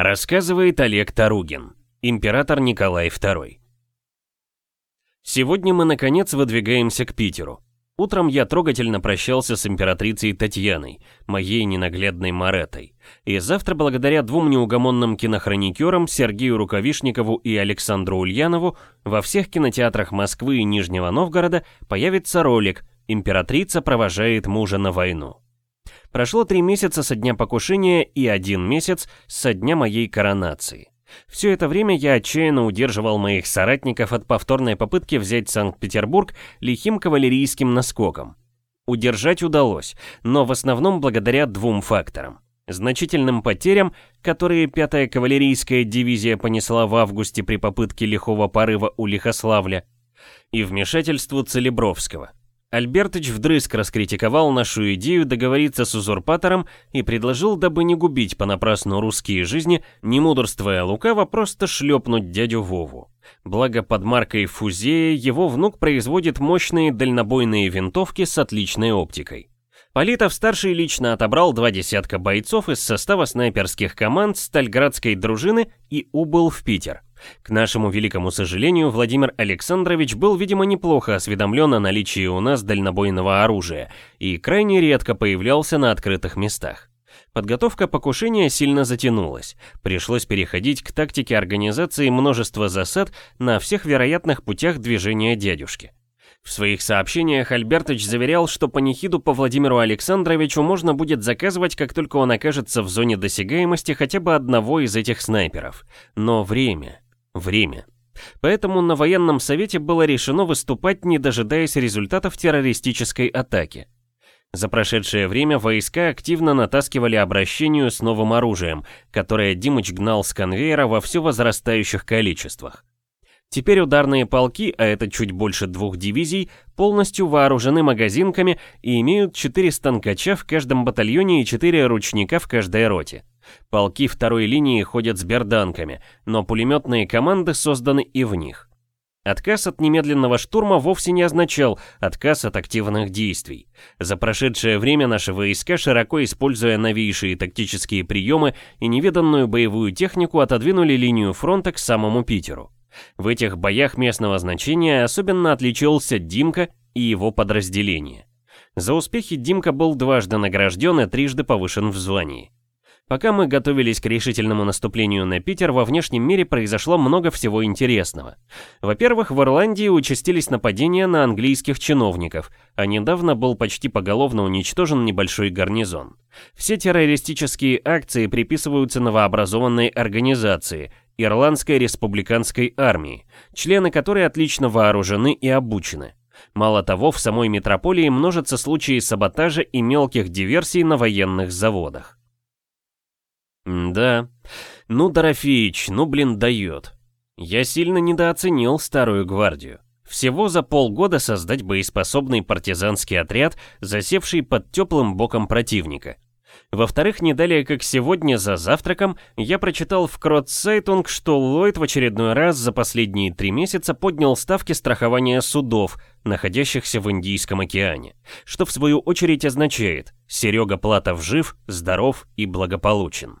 Рассказывает Олег Таругин, император Николай II. Сегодня мы наконец выдвигаемся к Питеру. Утром я трогательно прощался с императрицей Татьяной, моей ненаглядной Маретой. И завтра, благодаря двум неугомонным кинохроникерам, Сергею Рукавишникову и Александру Ульянову, во всех кинотеатрах Москвы и Нижнего Новгорода появится ролик «Императрица провожает мужа на войну». Прошло три месяца со дня покушения и один месяц со дня моей коронации. Все это время я отчаянно удерживал моих соратников от повторной попытки взять Санкт-Петербург лихим кавалерийским наскоком. Удержать удалось, но в основном благодаря двум факторам. Значительным потерям, которые 5-я кавалерийская дивизия понесла в августе при попытке лихого порыва у Лихославля, и вмешательству Целебровского. Альбертыч вдрызг раскритиковал нашу идею договориться с узурпатором и предложил, дабы не губить понапрасну русские жизни, не мудрствуя лукаво, просто шлепнуть дядю Вову. Благо под маркой Фузея его внук производит мощные дальнобойные винтовки с отличной оптикой. Политов-старший лично отобрал два десятка бойцов из состава снайперских команд Стальградской дружины и убыл в Питер. К нашему великому сожалению, Владимир Александрович был, видимо, неплохо осведомлен о наличии у нас дальнобойного оружия и крайне редко появлялся на открытых местах. Подготовка покушения сильно затянулась. Пришлось переходить к тактике организации множества засад на всех вероятных путях движения дядюшки. В своих сообщениях Альбертович заверял, что панихиду по Владимиру Александровичу можно будет заказывать, как только он окажется в зоне досягаемости хотя бы одного из этих снайперов. Но время время. Поэтому на военном совете было решено выступать, не дожидаясь результатов террористической атаки. За прошедшее время войска активно натаскивали обращению с новым оружием, которое Димыч гнал с конвейера во все возрастающих количествах. Теперь ударные полки, а это чуть больше двух дивизий, полностью вооружены магазинками и имеют 4 станкача в каждом батальоне и 4 ручника в каждой роте. Полки второй линии ходят с берданками, но пулеметные команды созданы и в них. Отказ от немедленного штурма вовсе не означал отказ от активных действий. За прошедшее время наши войска, широко используя новейшие тактические приемы и невиданную боевую технику, отодвинули линию фронта к самому Питеру. В этих боях местного значения особенно отличился Димка и его подразделение. За успехи Димка был дважды награжден и трижды повышен в звании. Пока мы готовились к решительному наступлению на Питер, во внешнем мире произошло много всего интересного. Во-первых, в Ирландии участились нападения на английских чиновников, а недавно был почти поголовно уничтожен небольшой гарнизон. Все террористические акции приписываются новообразованной организации – Ирландской республиканской армии, члены которой отлично вооружены и обучены. Мало того, в самой метрополии множатся случаи саботажа и мелких диверсий на военных заводах. Да. Ну, Дорофеич, ну, блин, дает. Я сильно недооценил старую гвардию. Всего за полгода создать боеспособный партизанский отряд, засевший под теплым боком противника. Во-вторых, не далее как сегодня за завтраком я прочитал в Kreuzzeitung, что Ллойд в очередной раз за последние три месяца поднял ставки страхования судов, находящихся в Индийском океане, что в свою очередь означает «Серега Платов жив, здоров и благополучен».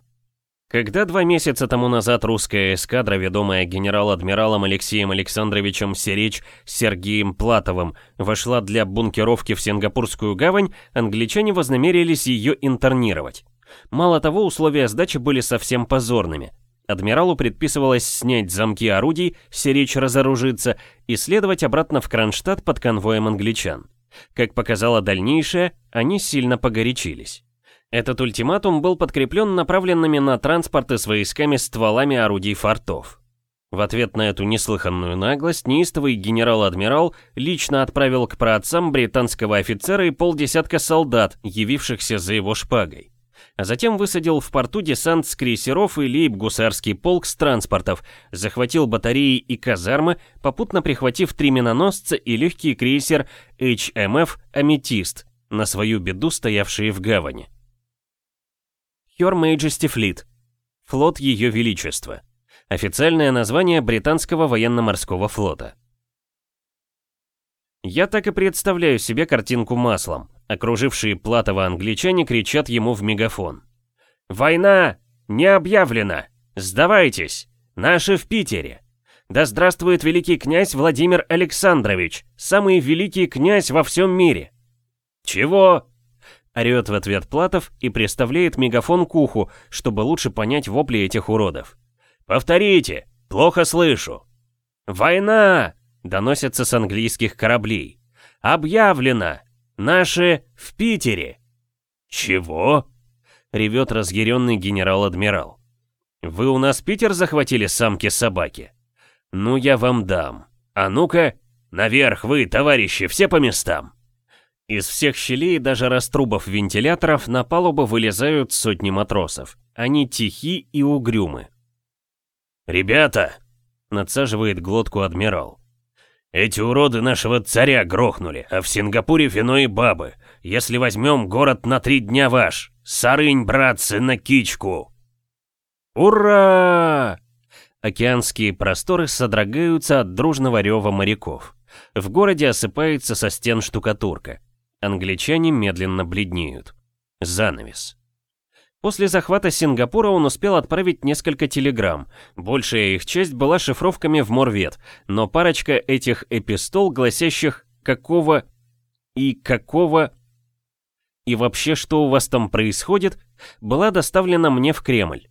Когда два месяца тому назад русская эскадра, ведомая генерал-адмиралом Алексеем Александровичем сиречь Сергеем Платовым, вошла для бункеровки в Сингапурскую гавань, англичане вознамерились ее интернировать. Мало того, условия сдачи были совсем позорными. Адмиралу предписывалось снять замки орудий, Серечь разоружиться и следовать обратно в Кронштадт под конвоем англичан. Как показало дальнейшее, они сильно погорячились. Этот ультиматум был подкреплен направленными на транспорты с войсками стволами орудий фортов. В ответ на эту неслыханную наглость неистовый генерал-адмирал лично отправил к праотцам британского офицера и полдесятка солдат, явившихся за его шпагой. А затем высадил в порту десант с крейсеров и лейб-гусарский полк с транспортов, захватил батареи и казармы, попутно прихватив три миноносца и легкий крейсер HMF «Аметист», на свою беду стоявшие в гавани. Her Majesty Fleet. Флот Ее Величества. Официальное название британского военно-морского флота. Я так и представляю себе картинку маслом. Окружившие Платова англичане кричат ему в мегафон. «Война не объявлена! Сдавайтесь! Наши в Питере! Да здравствует великий князь Владимир Александрович, самый великий князь во всем мире!» «Чего?» Орет в ответ Платов и приставляет мегафон к уху, чтобы лучше понять вопли этих уродов. «Повторите! Плохо слышу!» «Война!» — доносится с английских кораблей. «Объявлено! Наши в Питере!» «Чего?» — ревет разъяренный генерал-адмирал. «Вы у нас Питер захватили, самки-собаки? Ну, я вам дам. А ну-ка, наверх вы, товарищи, все по местам!» Из всех щелей, даже раструбов вентиляторов, на палубу вылезают сотни матросов. Они тихи и угрюмы. «Ребята!» — надсаживает глотку адмирал. «Эти уроды нашего царя грохнули, а в Сингапуре вино и бабы. Если возьмем город на три дня ваш, сарынь, братцы, на кичку!» «Ура!» Океанские просторы содрогаются от дружного рева моряков. В городе осыпается со стен штукатурка. Англичане медленно бледнеют. Занавес. После захвата Сингапура он успел отправить несколько телеграмм. Большая их часть была шифровками в Морвет, но парочка этих эпистол, гласящих «какого» и «какого» и вообще что у вас там происходит, была доставлена мне в Кремль.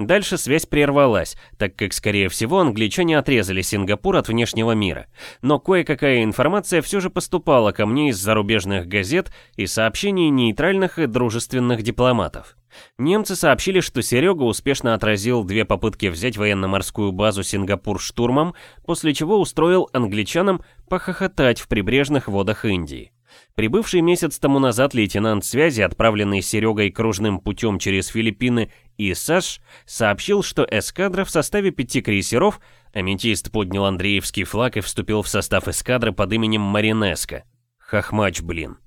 Дальше связь прервалась, так как, скорее всего, англичане отрезали Сингапур от внешнего мира. Но кое-какая информация все же поступала ко мне из зарубежных газет и сообщений нейтральных и дружественных дипломатов. Немцы сообщили, что Серега успешно отразил две попытки взять военно-морскую базу Сингапур штурмом, после чего устроил англичанам похохотать в прибрежных водах Индии. Прибывший месяц тому назад лейтенант связи, отправленный Серегой кружным путем через Филиппины и САШ, сообщил, что эскадра в составе пяти крейсеров, аметист поднял Андреевский флаг и вступил в состав эскадры под именем Маринеско. Хохмач, блин.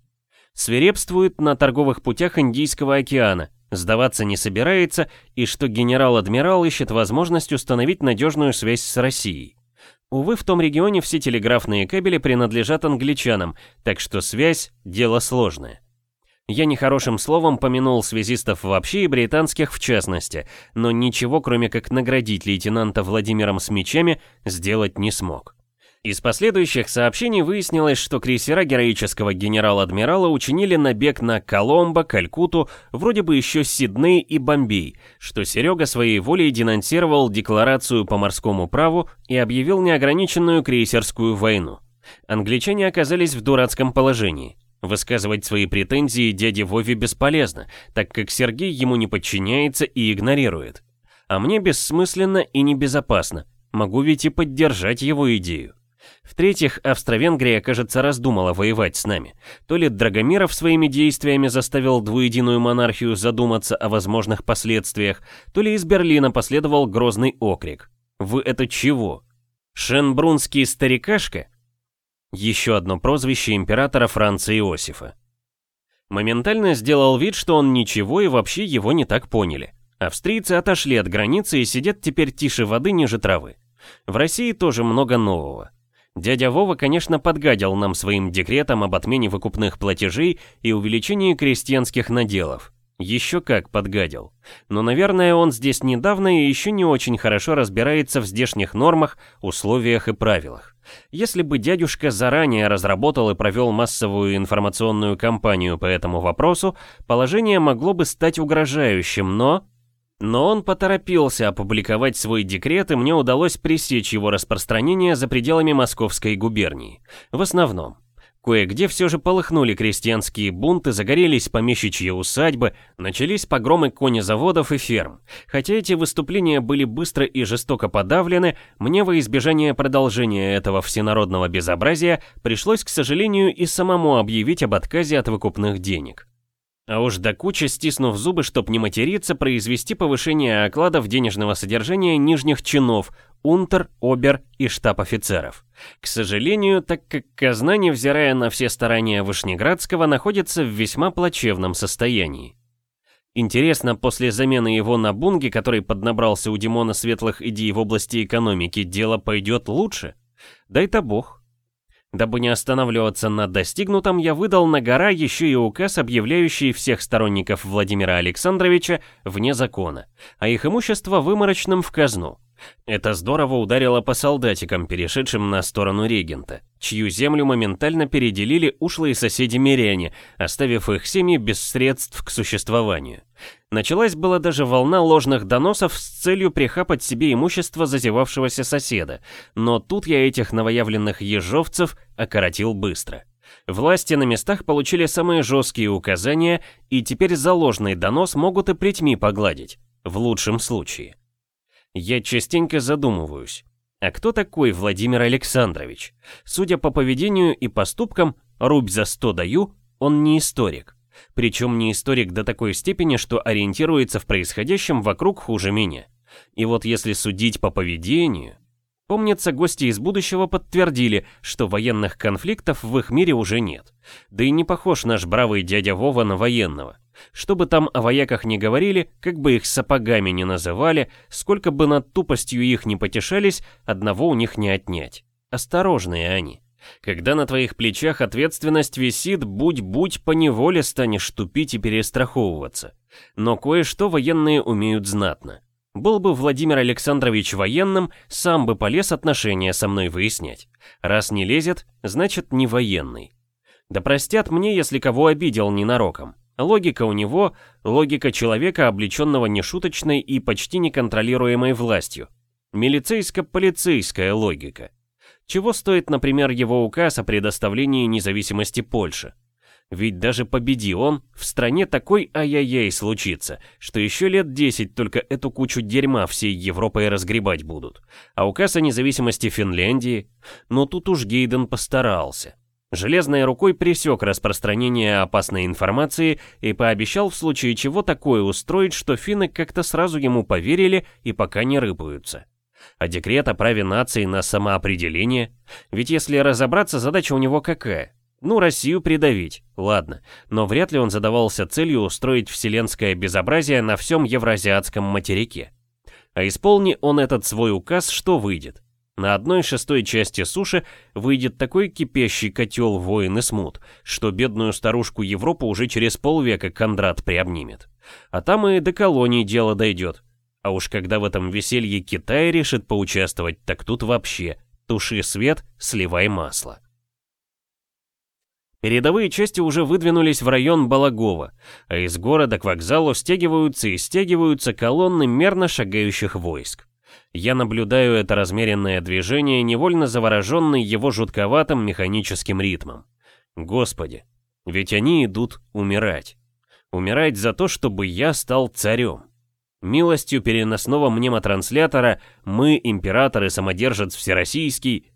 Свирепствует на торговых путях Индийского океана, сдаваться не собирается и что генерал-адмирал ищет возможность установить надежную связь с Россией. Увы, в том регионе все телеграфные кабели принадлежат англичанам, так что связь – дело сложное. Я нехорошим словом помянул связистов вообще и британских в частности, но ничего, кроме как наградить лейтенанта Владимиром с мечами, сделать не смог. Из последующих сообщений выяснилось, что крейсера героического генерала-адмирала учинили набег на Коломбо, Калькуту, вроде бы еще Сидней и Бомбей, что Серега своей волей денонсировал декларацию по морскому праву и объявил неограниченную крейсерскую войну. Англичане оказались в дурацком положении. Высказывать свои претензии дяде Вове бесполезно, так как Сергей ему не подчиняется и игнорирует. А мне бессмысленно и небезопасно, могу ведь и поддержать его идею. В-третьих, Австро-Венгрия, кажется, раздумала воевать с нами. То ли Драгомиров своими действиями заставил двуединую монархию задуматься о возможных последствиях, то ли из Берлина последовал грозный окрик. «Вы это чего? Шенбрунский старикашка?» Еще одно прозвище императора Франца Иосифа. Моментально сделал вид, что он ничего и вообще его не так поняли. Австрийцы отошли от границы и сидят теперь тише воды ниже травы. В России тоже много нового. Дядя Вова, конечно, подгадил нам своим декретом об отмене выкупных платежей и увеличении крестьянских наделов. Еще как подгадил. Но, наверное, он здесь недавно и еще не очень хорошо разбирается в здешних нормах, условиях и правилах. Если бы дядюшка заранее разработал и провел массовую информационную кампанию по этому вопросу, положение могло бы стать угрожающим, но... Но он поторопился опубликовать свой декрет, и мне удалось пресечь его распространение за пределами Московской губернии. В основном. Кое-где все же полыхнули крестьянские бунты, загорелись помещичьи усадьбы, начались погромы конезаводов и ферм. Хотя эти выступления были быстро и жестоко подавлены, мне во избежание продолжения этого всенародного безобразия пришлось, к сожалению, и самому объявить об отказе от выкупных денег. А уж до кучи, стиснув зубы, чтоб не материться, произвести повышение окладов денежного содержания нижних чинов, унтер, обер и штаб-офицеров. К сожалению, так как казна, невзирая на все старания Вышнеградского, находится в весьма плачевном состоянии. Интересно, после замены его на Бунги, который поднабрался у Димона светлых идей в области экономики, дело пойдет лучше? Дай-то бог. Дабы не останавливаться на достигнутом, я выдал на гора еще и указ, объявляющий всех сторонников Владимира Александровича вне закона, а их имущество выморочным в казну. Это здорово ударило по солдатикам, перешедшим на сторону регента, чью землю моментально переделили ушлые соседи-миряне, оставив их семьи без средств к существованию. Началась была даже волна ложных доносов с целью прихапать себе имущество зазевавшегося соседа, но тут я этих новоявленных ежовцев окоротил быстро. Власти на местах получили самые жесткие указания, и теперь за ложный донос могут и плетьми погладить, в лучшем случае. Я частенько задумываюсь, а кто такой Владимир Александрович? Судя по поведению и поступкам, рубь за сто даю, он не историк. Причем не историк до такой степени, что ориентируется в происходящем вокруг хуже меня. И вот если судить по поведению... Помнится, гости из будущего подтвердили, что военных конфликтов в их мире уже нет. Да и не похож наш бравый дядя Вова на военного. Что бы там о вояках не говорили, как бы их сапогами не называли, сколько бы над тупостью их не потешались, одного у них не отнять. Осторожные они. Когда на твоих плечах ответственность висит, будь-будь по неволе станешь тупить и перестраховываться. Но кое-что военные умеют знатно. Был бы Владимир Александрович военным, сам бы полез отношения со мной выяснять. Раз не лезет, значит не военный. Да простят мне, если кого обидел ненароком. Логика у него – логика человека, облеченного нешуточной и почти неконтролируемой властью. Милицейско-полицейская логика. Чего стоит, например, его указ о предоставлении независимости Польши? Ведь даже победи он, в стране такой ай-яй-яй случится, что еще лет 10 только эту кучу дерьма всей Европой разгребать будут. А указ о независимости Финляндии? Но тут уж Гейден постарался. Железной рукой пресек распространение опасной информации и пообещал в случае чего такое устроить, что финны как-то сразу ему поверили и пока не рыпаются. А декрет о праве нации на самоопределение? Ведь если разобраться, задача у него какая? Ну, Россию придавить, ладно, но вряд ли он задавался целью устроить вселенское безобразие на всем евразиатском материке. А исполни он этот свой указ, что выйдет? На одной шестой части суши выйдет такой кипящий котел воин и смут, что бедную старушку Европу уже через полвека Кондрат приобнимет. А там и до колоний дело дойдет. А уж когда в этом веселье Китай решит поучаствовать, так тут вообще туши свет, сливай масло. Передовые части уже выдвинулись в район Балагова, а из города к вокзалу стягиваются и стягиваются колонны мерно шагающих войск. Я наблюдаю это размеренное движение, невольно завороженный его жутковатым механическим ритмом. Господи, ведь они идут умирать. Умирать за то, чтобы я стал царем. Милостью переносного мнемотранслятора мы, император и самодержец всероссийский...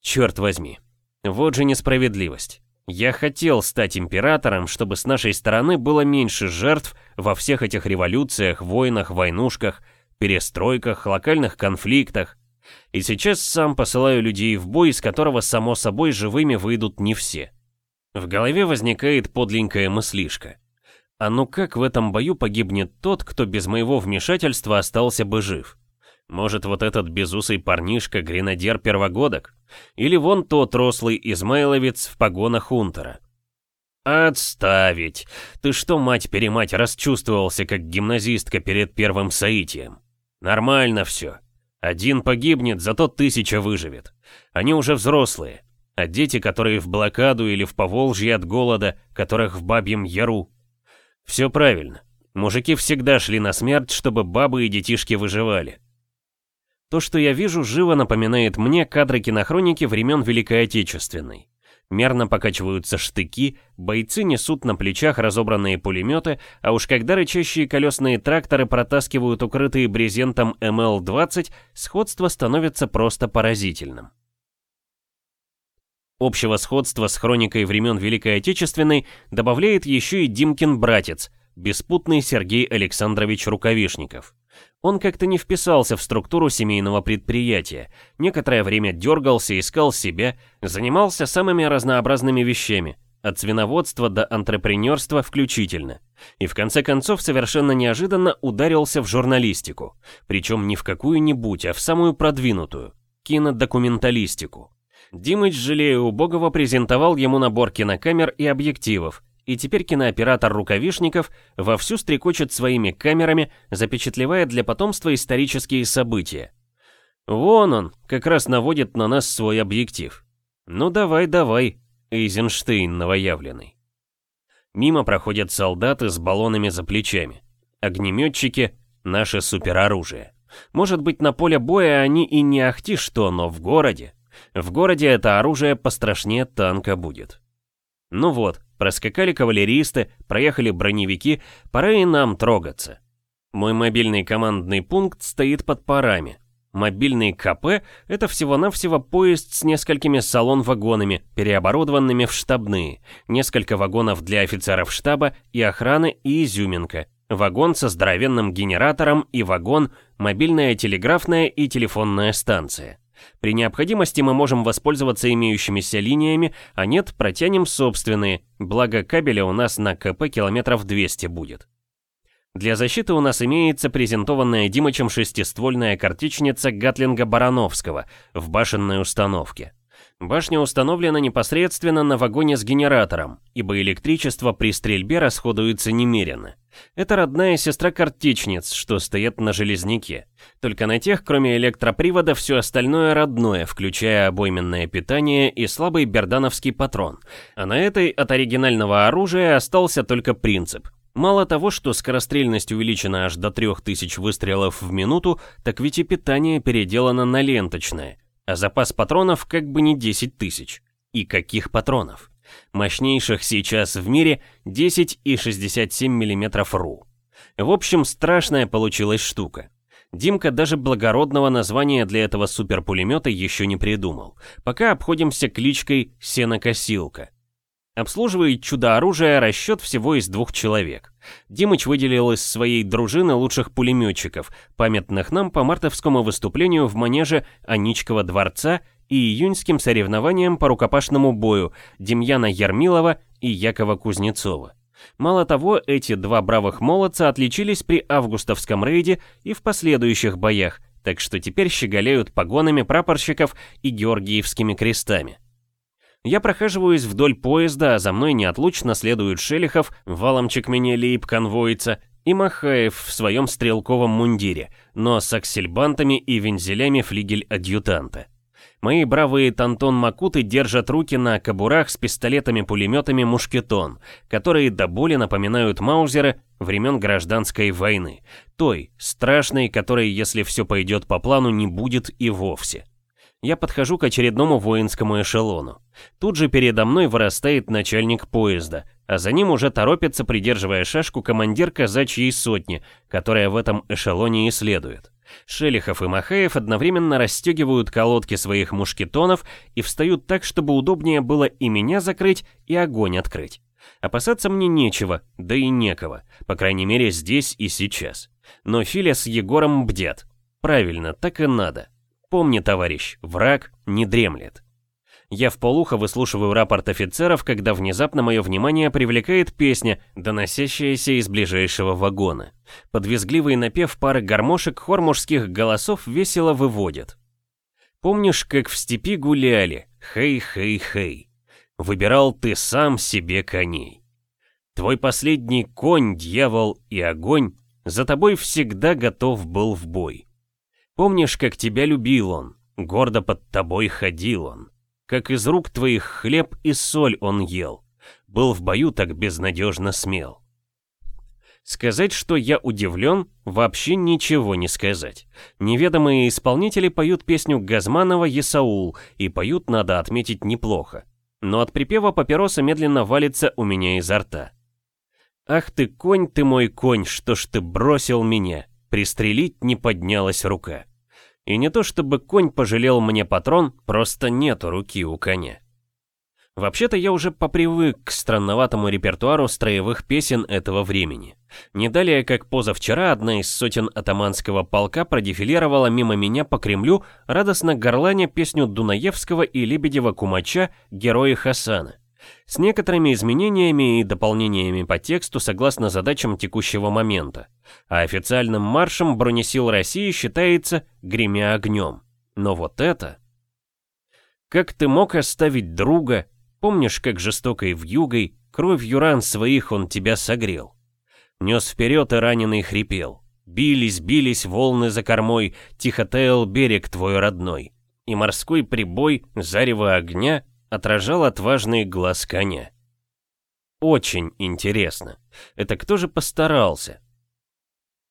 Черт возьми, вот же несправедливость. Я хотел стать императором, чтобы с нашей стороны было меньше жертв во всех этих революциях, войнах, войнушках, перестройках, локальных конфликтах. И сейчас сам посылаю людей в бой, из которого, само собой, живыми выйдут не все. В голове возникает подленькая мыслишка. А ну как в этом бою погибнет тот, кто без моего вмешательства остался бы жив? Может, вот этот безусый парнишка гренадер первогодок? Или вон тот рослый измайловец в погонах унтера? «Отставить! Ты что, мать-перемать, расчувствовался, как гимназистка перед первым соитием? Нормально все. Один погибнет, зато тысяча выживет. Они уже взрослые. А дети, которые в блокаду или в Поволжье от голода, которых в бабьем яру. Все правильно. Мужики всегда шли на смерть, чтобы бабы и детишки выживали. То, что я вижу, живо напоминает мне кадры кинохроники времен Великой Отечественной. Мерно покачиваются штыки, бойцы несут на плечах разобранные пулеметы, а уж когда рычащие колесные тракторы протаскивают укрытые брезентом МЛ-20, сходство становится просто поразительным. Общего сходства с хроникой времен Великой Отечественной добавляет еще и Димкин братец, беспутный Сергей Александрович Рукавишников. Он как-то не вписался в структуру семейного предприятия, некоторое время дергался, искал себя, занимался самыми разнообразными вещами, от свиноводства до антрепренерства включительно. И в конце концов совершенно неожиданно ударился в журналистику, причем не в какую-нибудь, а в самую продвинутую, кинодокументалистику. Димыч, жалея убогого, презентовал ему набор кинокамер и объективов, и теперь кинооператор Рукавишников вовсю стрекочет своими камерами, запечатлевая для потомства исторические события. Вон он, как раз наводит на нас свой объектив. Ну давай, давай, Эйзенштейн новоявленный. Мимо проходят солдаты с баллонами за плечами. Огнеметчики — наше супероружие. Может быть, на поле боя они и не ахти что, но в городе. В городе это оружие пострашнее танка будет. Ну вот, проскакали кавалеристы, проехали броневики, пора и нам трогаться. Мой мобильный командный пункт стоит под парами. Мобильный КП — это всего-навсего поезд с несколькими салон-вагонами, переоборудованными в штабные, несколько вагонов для офицеров штаба и охраны и изюминка, вагон со здоровенным генератором и вагон, мобильная телеграфная и телефонная станция. При необходимости мы можем воспользоваться имеющимися линиями, а нет, протянем собственные, благо кабеля у нас на КП километров 200 будет. Для защиты у нас имеется презентованная Димычем шестиствольная картечница Гатлинга Барановского в башенной установке. Башня установлена непосредственно на вагоне с генератором, ибо электричество при стрельбе расходуется немерено. Это родная сестра картечниц, что стоят на железняке. Только на тех, кроме электропривода, все остальное родное, включая обойменное питание и слабый бердановский патрон. А на этой от оригинального оружия остался только принцип. Мало того, что скорострельность увеличена аж до 3000 выстрелов в минуту, так ведь и питание переделано на ленточное, а запас патронов как бы не 10 тысяч. И каких патронов? Мощнейших сейчас в мире 10 и 67 мм РУ. В общем, страшная получилась штука. Димка даже благородного названия для этого суперпулемета еще не придумал. Пока обходимся кличкой «Сенокосилка». Обслуживает чудо-оружие расчет всего из двух человек. Димыч выделил из своей дружины лучших пулеметчиков, памятных нам по мартовскому выступлению в манеже Аничкова дворца и июньским соревнованиям по рукопашному бою Демьяна Ярмилова и Якова Кузнецова. Мало того, эти два бравых молодца отличились при августовском рейде и в последующих боях, так что теперь щеголяют погонами прапорщиков и георгиевскими крестами. Я прохаживаюсь вдоль поезда, а за мной неотлучно следуют Шелихов, валомчик меня лейб-конвоица, и Махаев в своем стрелковом мундире, но с аксельбантами и вензелями флигель-адъютанта. Мои бравые тантон-макуты держат руки на кобурах с пистолетами-пулеметами «Мушкетон», которые до боли напоминают маузеры времен гражданской войны, той, страшной, которой, если все пойдет по плану, не будет и вовсе я подхожу к очередному воинскому эшелону. Тут же передо мной вырастает начальник поезда, а за ним уже торопится, придерживая шашку, командир казачьей сотни, которая в этом эшелоне и следует. Шелихов и Махаев одновременно расстегивают колодки своих мушкетонов и встают так, чтобы удобнее было и меня закрыть, и огонь открыть. Опасаться мне нечего, да и некого, по крайней мере здесь и сейчас. Но Филя с Егором бдят. Правильно, так и надо. Помни, товарищ, враг не дремлет. Я в полухо выслушиваю рапорт офицеров, когда внезапно мое внимание привлекает песня, доносящаяся из ближайшего вагона. Подвизгливый напев пары гармошек хор мужских голосов весело выводит. Помнишь, как в степи гуляли? Хей-хей-хей. Выбирал ты сам себе коней. Твой последний конь, дьявол и огонь, за тобой всегда готов был в бой. Помнишь, как тебя любил он, гордо под тобой ходил он, как из рук твоих хлеб и соль он ел, был в бою так безнадежно смел. Сказать, что я удивлен, вообще ничего не сказать. Неведомые исполнители поют песню Газманова «Есаул», и поют, надо отметить, неплохо. Но от припева папироса медленно валится у меня изо рта. «Ах ты, конь ты мой конь, что ж ты бросил меня!» Пристрелить не поднялась рука. И не то чтобы конь пожалел мне патрон, просто нету руки у коня. Вообще-то я уже попривык к странноватому репертуару строевых песен этого времени. Не далее, как позавчера, одна из сотен атаманского полка продефилировала мимо меня по Кремлю, радостно горланя песню Дунаевского и Лебедева-Кумача «Герои Хасана» с некоторыми изменениями и дополнениями по тексту согласно задачам текущего момента. А официальным маршем бронесил России считается «Гремя огнем». Но вот это... Как ты мог оставить друга? Помнишь, как жестокой вьюгой Кровью ран своих он тебя согрел. Нес вперед и раненый хрипел. Бились, бились волны за кормой, Тихо таял берег твой родной. И морской прибой, зарево огня, Отражал отважный глаз коня. Очень интересно. Это кто же постарался?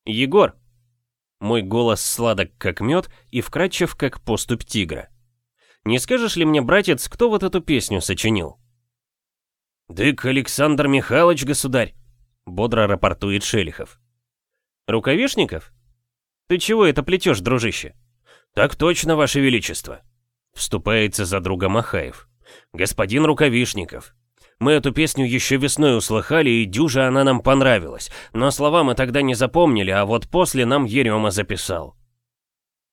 Егор. Мой голос сладок, как мед, и вкрадчив, как поступь тигра. Не скажешь ли мне, братец, кто вот эту песню сочинил? «Дык Александр Михайлович, государь!» — бодро рапортует Шелихов. «Рукавишников? Ты чего это плетешь, дружище?» «Так точно, ваше величество!» Вступается за друга Махаев. «Господин Рукавишников, мы эту песню еще весной услыхали, и дюжа она нам понравилась, но слова мы тогда не запомнили, а вот после нам Ерема записал».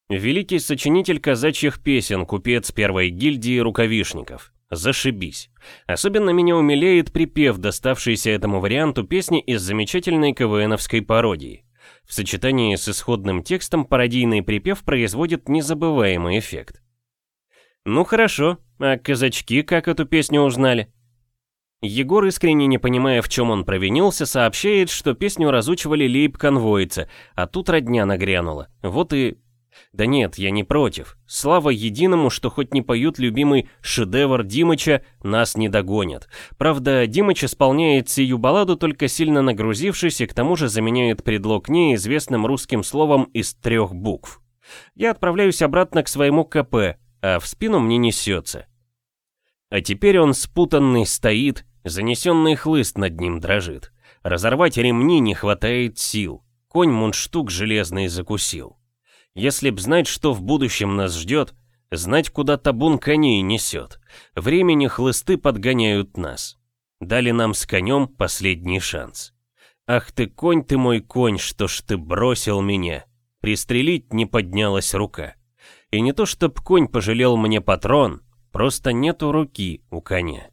Великий сочинитель казачьих песен, купец первой гильдии рукавишников. Зашибись. Особенно меня умиляет припев, доставшийся этому варианту песни из замечательной КВНовской пародии. В сочетании с исходным текстом пародийный припев производит незабываемый эффект. Ну хорошо, а казачки как эту песню узнали? Егор, искренне не понимая, в чем он провинился, сообщает, что песню разучивали лейб-конвойцы, а тут родня нагрянула. Вот и да нет, я не против. Слава единому, что хоть не поют любимый шедевр Димыча, нас не догонят. Правда, Димыч исполняет сию балладу, только сильно нагрузившись, и к тому же заменяет предлог неизвестным русским словом из трех букв. Я отправляюсь обратно к своему КП, а в спину мне несется. А теперь он спутанный стоит, занесенный хлыст над ним дрожит. Разорвать ремни не хватает сил. Конь мундштук железный закусил. Если б знать, что в будущем нас ждет, знать, куда табун коней несет. Времени хлысты подгоняют нас. Дали нам с конем последний шанс. Ах ты, конь ты мой конь, что ж ты бросил меня. Пристрелить не поднялась рука. И не то, чтоб конь пожалел мне патрон, просто нету руки у коня.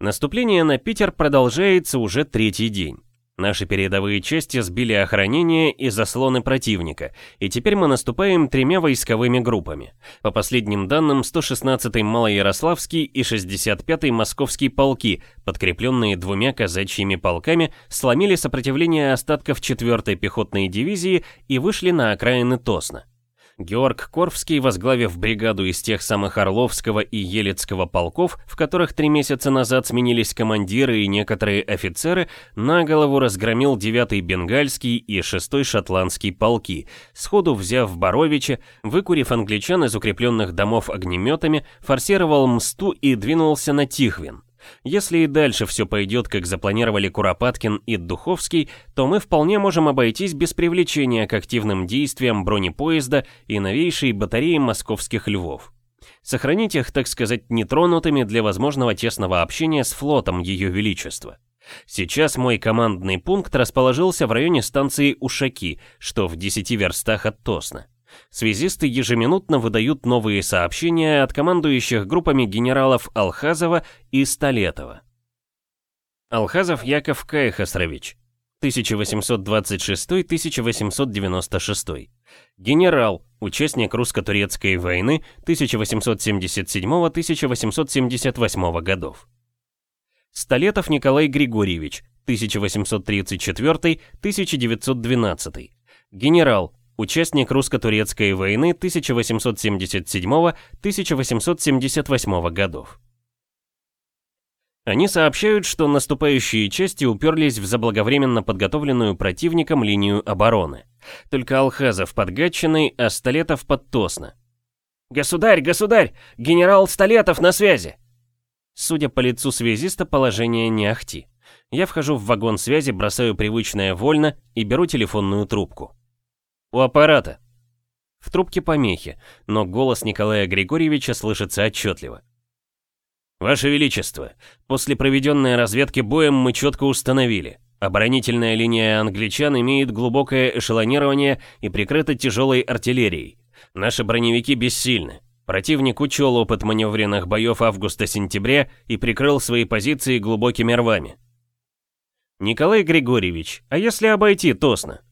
Наступление на Питер продолжается уже третий день. Наши передовые части сбили охранение и заслоны противника, и теперь мы наступаем тремя войсковыми группами. По последним данным, 116-й Малоярославский и 65-й Московский полки, подкрепленные двумя казачьими полками, сломили сопротивление остатков 4-й пехотной дивизии и вышли на окраины Тосна. Георг Корфский, возглавив бригаду из тех самых Орловского и Елецкого полков, в которых три месяца назад сменились командиры и некоторые офицеры, на голову разгромил 9-й Бенгальский и 6-й Шотландский полки, сходу взяв Боровича, выкурив англичан из укрепленных домов огнеметами, форсировал Мсту и двинулся на Тихвин. Если и дальше все пойдет, как запланировали Куропаткин и Духовский, то мы вполне можем обойтись без привлечения к активным действиям бронепоезда и новейшей батареи московских львов. Сохранить их, так сказать, нетронутыми для возможного тесного общения с флотом Ее Величества. Сейчас мой командный пункт расположился в районе станции Ушаки, что в 10 верстах от Тосна. Связисты ежеминутно выдают новые сообщения от командующих группами генералов Алхазова и Столетова. Алхазов Яков Каехасрович, 1826-1896. Генерал, участник русско-турецкой войны 1877-1878 годов. Столетов Николай Григорьевич, 1834-1912. Генерал, Участник русско-турецкой войны 1877-1878 годов. Они сообщают, что наступающие части уперлись в заблаговременно подготовленную противником линию обороны. Только Алхазов под Гатчиной, а Столетов под Тосно. «Государь, государь! Генерал Столетов на связи!» Судя по лицу связиста, положение не ахти. Я вхожу в вагон связи, бросаю привычное вольно и беру телефонную трубку. У аппарата. В трубке помехи, но голос Николая Григорьевича слышится отчетливо. Ваше Величество, после проведенной разведки боем мы четко установили. Оборонительная линия англичан имеет глубокое эшелонирование и прикрыта тяжелой артиллерией. Наши броневики бессильны. Противник учел опыт маневренных боев августа-сентября и прикрыл свои позиции глубокими рвами. Николай Григорьевич, а если обойти Тосно?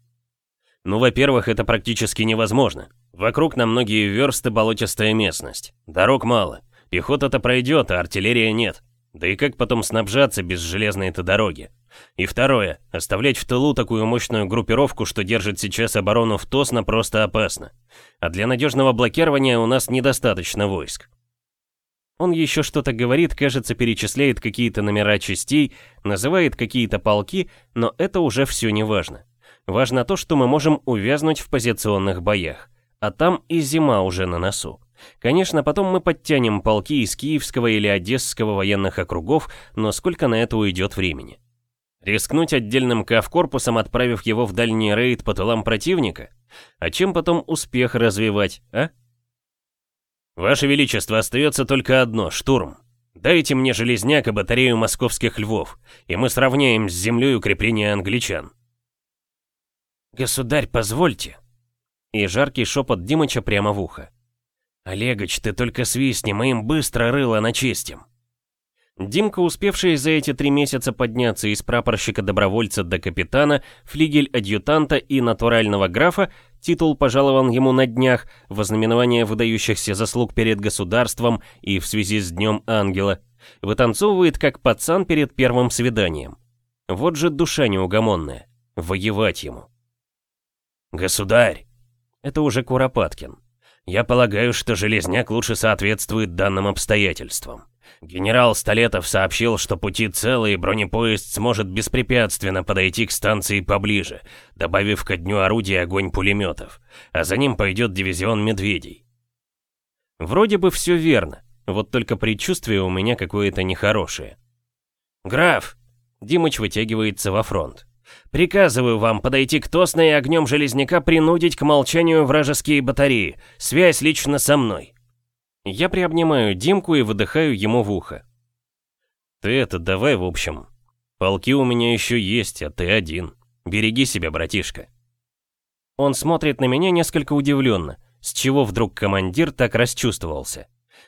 Ну, во-первых, это практически невозможно. Вокруг на многие версты болотистая местность. Дорог мало. Пехота-то пройдет, а артиллерия нет. Да и как потом снабжаться без железной-то дороги? И второе, оставлять в тылу такую мощную группировку, что держит сейчас оборону в Тосно, просто опасно. А для надежного блокирования у нас недостаточно войск. Он еще что-то говорит, кажется, перечисляет какие-то номера частей, называет какие-то полки, но это уже все не важно. Важно то, что мы можем увязнуть в позиционных боях. А там и зима уже на носу. Конечно, потом мы подтянем полки из Киевского или Одесского военных округов, но сколько на это уйдет времени? Рискнуть отдельным кавкорпусом, отправив его в дальний рейд по тылам противника? А чем потом успех развивать, а? Ваше Величество, остается только одно — штурм. Дайте мне железняк и батарею московских львов, и мы сравняем с землей укрепления англичан. Государь, позвольте. И жаркий шепот Димыча прямо в ухо. Олегович, ты только свистни, мы им быстро рыло начистим. Димка, успевший за эти три месяца подняться из прапорщика-добровольца до капитана, флигель-адъютанта и натурального графа, титул пожалован ему на днях, вознаменование выдающихся заслуг перед государством и в связи с Днем Ангела, вытанцовывает как пацан перед первым свиданием. Вот же душа неугомонная, воевать ему. «Государь!» Это уже Куропаткин. «Я полагаю, что Железняк лучше соответствует данным обстоятельствам». Генерал Столетов сообщил, что пути целые, бронепоезд сможет беспрепятственно подойти к станции поближе, добавив ко дню орудия огонь пулеметов, а за ним пойдет дивизион «Медведей». Вроде бы все верно, вот только предчувствие у меня какое-то нехорошее. «Граф!» — Димыч вытягивается во фронт. «Приказываю вам подойти к Тосно и огнем Железняка принудить к молчанию вражеские батареи. Связь лично со мной». Я приобнимаю Димку и выдыхаю ему в ухо. «Ты это давай, в общем. Полки у меня еще есть, а ты один. Береги себя, братишка». Он смотрит на меня несколько удивленно, с чего вдруг командир так расчувствовался.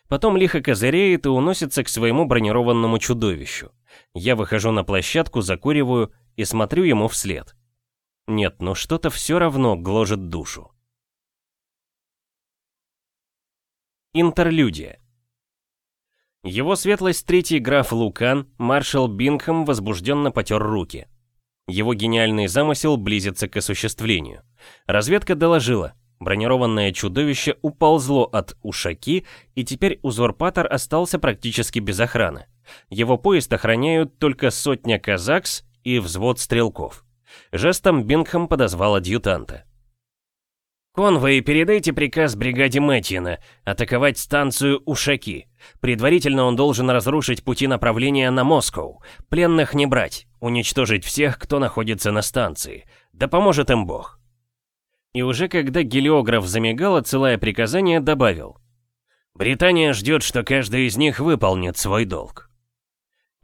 Потом лихо козыреет и уносится к своему бронированному чудовищу. Я выхожу на площадку, закуриваю и смотрю ему вслед. Нет, но что-то все равно гложет душу. Интерлюдия. Его светлость третий граф Лукан, маршал Бингхэм возбужденно потер руки. Его гениальный замысел близится к осуществлению. Разведка доложила, бронированное чудовище уползло от Ушаки, и теперь узурпатор остался практически без охраны. Его поезд охраняют только сотня казакс и взвод стрелков. Жестом Бингхэм подозвал адъютанта. «Конвои, передайте приказ бригаде Мэтьина атаковать станцию Ушаки. Предварительно он должен разрушить пути направления на Москву. Пленных не брать, уничтожить всех, кто находится на станции. Да поможет им Бог». И уже когда гелиограф замигал, отсылая приказание, добавил. «Британия ждет, что каждый из них выполнит свой долг».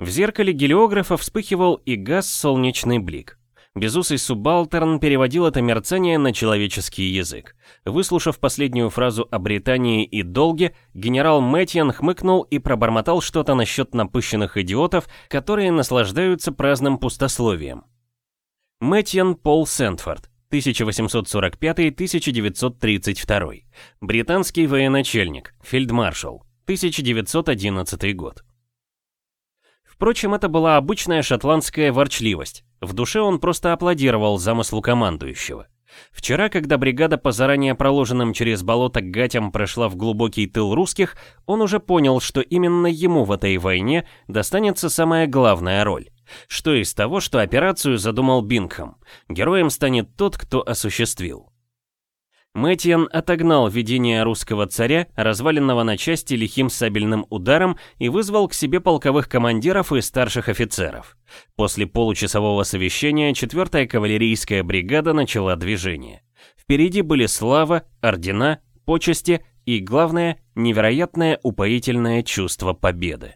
В зеркале гелиографа вспыхивал и газ солнечный блик. Безусый субалтерн переводил это мерцание на человеческий язык. Выслушав последнюю фразу о Британии и долге, генерал Мэтьян хмыкнул и пробормотал что-то насчет напыщенных идиотов, которые наслаждаются праздным пустословием. Мэтьян Пол Сентфорд, 1845-1932. Британский военачальник, фельдмаршал, 1911 год. Впрочем, это была обычная шотландская ворчливость. В душе он просто аплодировал замыслу командующего. Вчера, когда бригада по заранее проложенным через болото гатям прошла в глубокий тыл русских, он уже понял, что именно ему в этой войне достанется самая главная роль. Что из того, что операцию задумал Бингхэм? Героем станет тот, кто осуществил. Мэтьян отогнал видение русского царя, разваленного на части лихим сабельным ударом, и вызвал к себе полковых командиров и старших офицеров. После получасового совещания 4-я кавалерийская бригада начала движение. Впереди были слава, ордена, почести и, главное, невероятное упоительное чувство победы.